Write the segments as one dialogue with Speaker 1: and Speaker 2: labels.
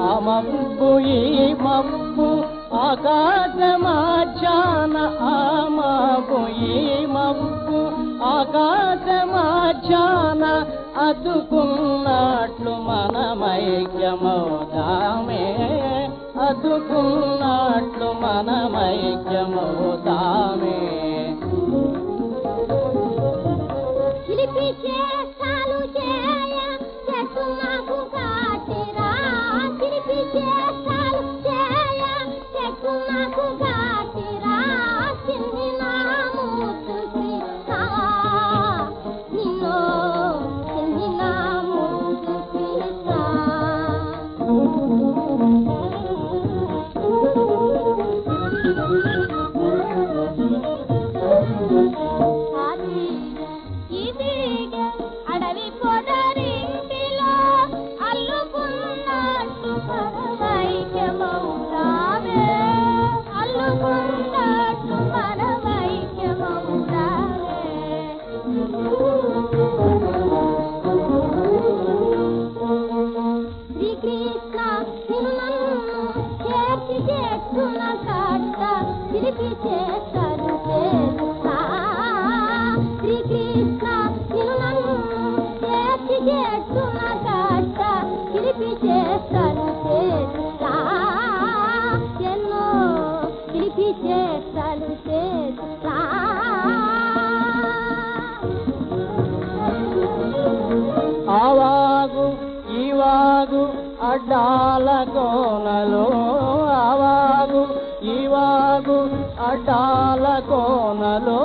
Speaker 1: ఆ మబ్బు ఈ మబ్బు ఆకాశమాచాన ఆ ఈ మబ్బు ఆకాశమాచాన అదుకున్నట్లు మనమైక్యమౌదామే అదుకున్నట్లు మనమైక్యమౌదామే
Speaker 2: పరమైక్యమౌతావే నిన్ను నన్ను చేర్చి చేస్తున్న కట్ట పిలిపి చేస్తారు శ్రీకృష్ణ నిన్ను నన్ను చేర్చి చేస్తున్న కట్ట పిలిపి చేస్తారు ఎన్నో పిలిపి చేస్తారు చేస్తా
Speaker 1: ఆవాగు ఈవాగు అడ్డాల కోనలో అవాగు ఇవాగు అడ్డాల కోనలో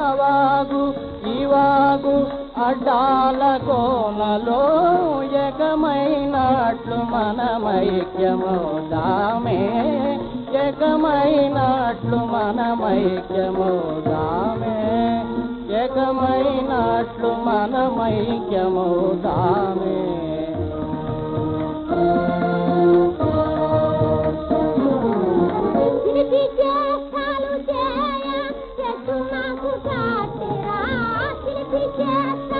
Speaker 1: అవాగు ఇవాగు అడ్డాల కోనలో ఏకమైనట్లు మనమైక్యమౌదామే ఏకమైనట్లు మనమైక్యమౌదామే ఏకమైనట్లు మనమైక్యమౌదామే तेरा सिर्फ़